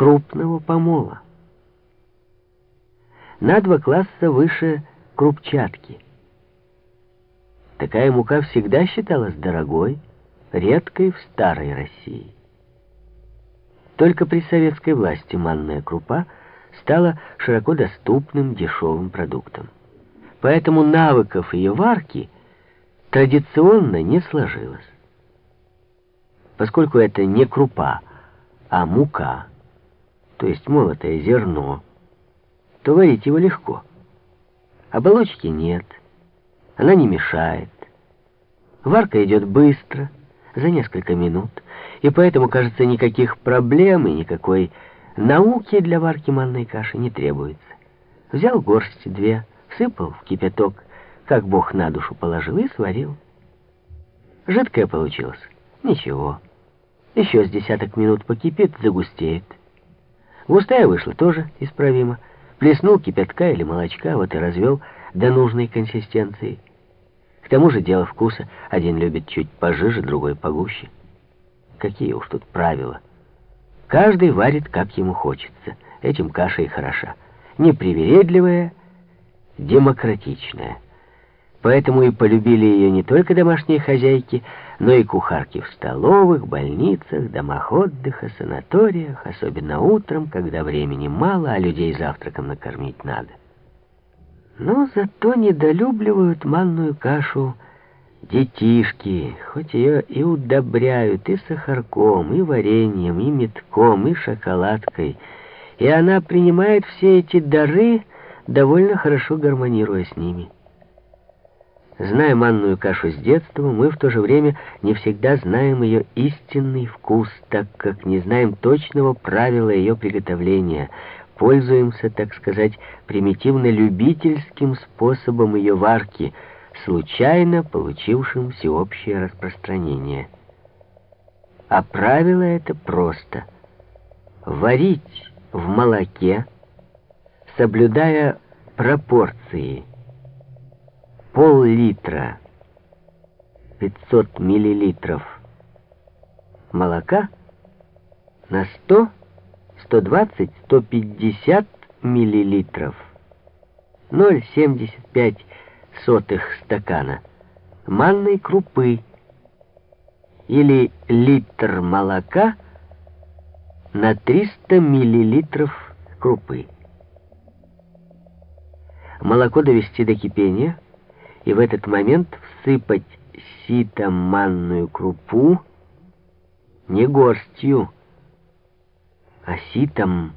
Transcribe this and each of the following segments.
крупного помола. На два класса выше крупчатки. Такая мука всегда считалась дорогой, редкой в старой России. Только при советской власти манная крупа стала широко доступным дешевым продуктом. Поэтому навыков ее варки традиционно не сложилось. Поскольку это не крупа, а мука, то есть молотое зерно, то варить его легко. Оболочки нет, она не мешает. Варка идет быстро, за несколько минут, и поэтому, кажется, никаких проблем и никакой науки для варки манной каши не требуется. Взял горсть две, всыпал в кипяток, как Бог на душу положил, и сварил. Жидкое получилось. Ничего. Еще с десяток минут покипит, загустеет. Густая вышла тоже исправимо. Плеснул кипятка или молочка, вот и развел до нужной консистенции. К тому же дело вкуса. Один любит чуть пожиже, другой погуще. Какие уж тут правила. Каждый варит, как ему хочется. Этим каша и хороша. Непривередливая, демократичная. Поэтому и полюбили ее не только домашние хозяйки, но и кухарки в столовых, больницах, домах отдыха, санаториях, особенно утром, когда времени мало, а людей завтраком накормить надо. Но зато недолюбливают манную кашу детишки, хоть ее и удобряют и сахарком, и вареньем, и метком, и шоколадкой, и она принимает все эти дары, довольно хорошо гармонируя с ними. Зная манную кашу с детства, мы в то же время не всегда знаем ее истинный вкус, так как не знаем точного правила ее приготовления, пользуемся, так сказать, примитивно-любительским способом ее варки, случайно получившим всеобщее распространение. А правило это просто. Варить в молоке, соблюдая пропорции – пол-литра, 500 миллилитров молока на 100, 120, 150 миллилитров, 0,75 сотых стакана манной крупы или литр молока на 300 миллилитров крупы. Молоко довести до кипения – и в этот момент всыпать ситом манную крупу не горстью, а ситом,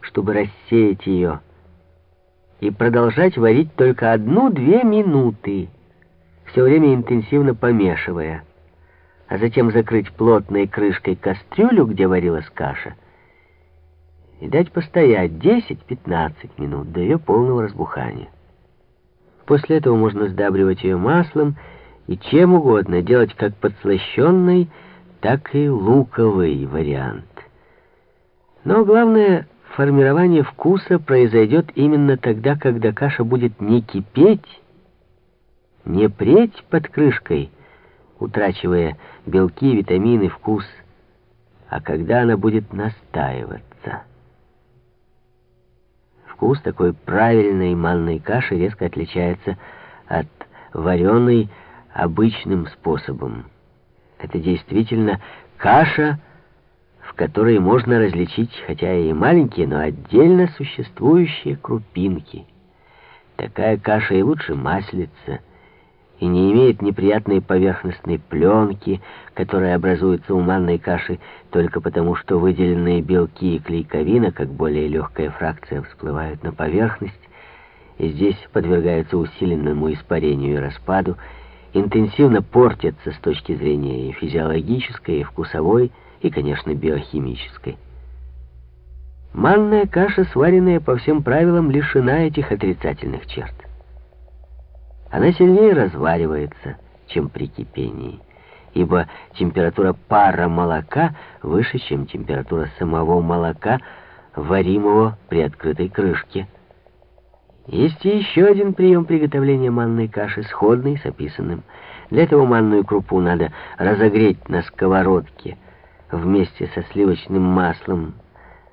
чтобы рассеять ее, и продолжать варить только одну-две минуты, все время интенсивно помешивая, а затем закрыть плотной крышкой кастрюлю, где варилась каша, и дать постоять 10-15 минут до ее полного разбухания. После этого можно сдабривать ее маслом и чем угодно, делать как подслащенный, так и луковый вариант. Но главное, формирование вкуса произойдет именно тогда, когда каша будет не кипеть, не преть под крышкой, утрачивая белки, витамины, вкус, а когда она будет настаиваться. Вкус такой правильной манной каши резко отличается от вареной обычным способом. Это действительно каша, в которой можно различить, хотя и маленькие, но отдельно существующие крупинки. Такая каша и лучше маслица — и не имеет неприятной поверхностной пленки, которая образуется у манной каши только потому, что выделенные белки и клейковина, как более легкая фракция, всплывают на поверхность, и здесь подвергаются усиленному испарению и распаду, интенсивно портятся с точки зрения и физиологической, и вкусовой, и, конечно, биохимической. Манная каша, сваренная по всем правилам, лишена этих отрицательных черт она сильнее разваривается, чем при кипении, ибо температура пара молока выше, чем температура самого молока, варимого при открытой крышке. Есть еще один прием приготовления манной каши, сходный с описанным. Для этого манную крупу надо разогреть на сковородке вместе со сливочным маслом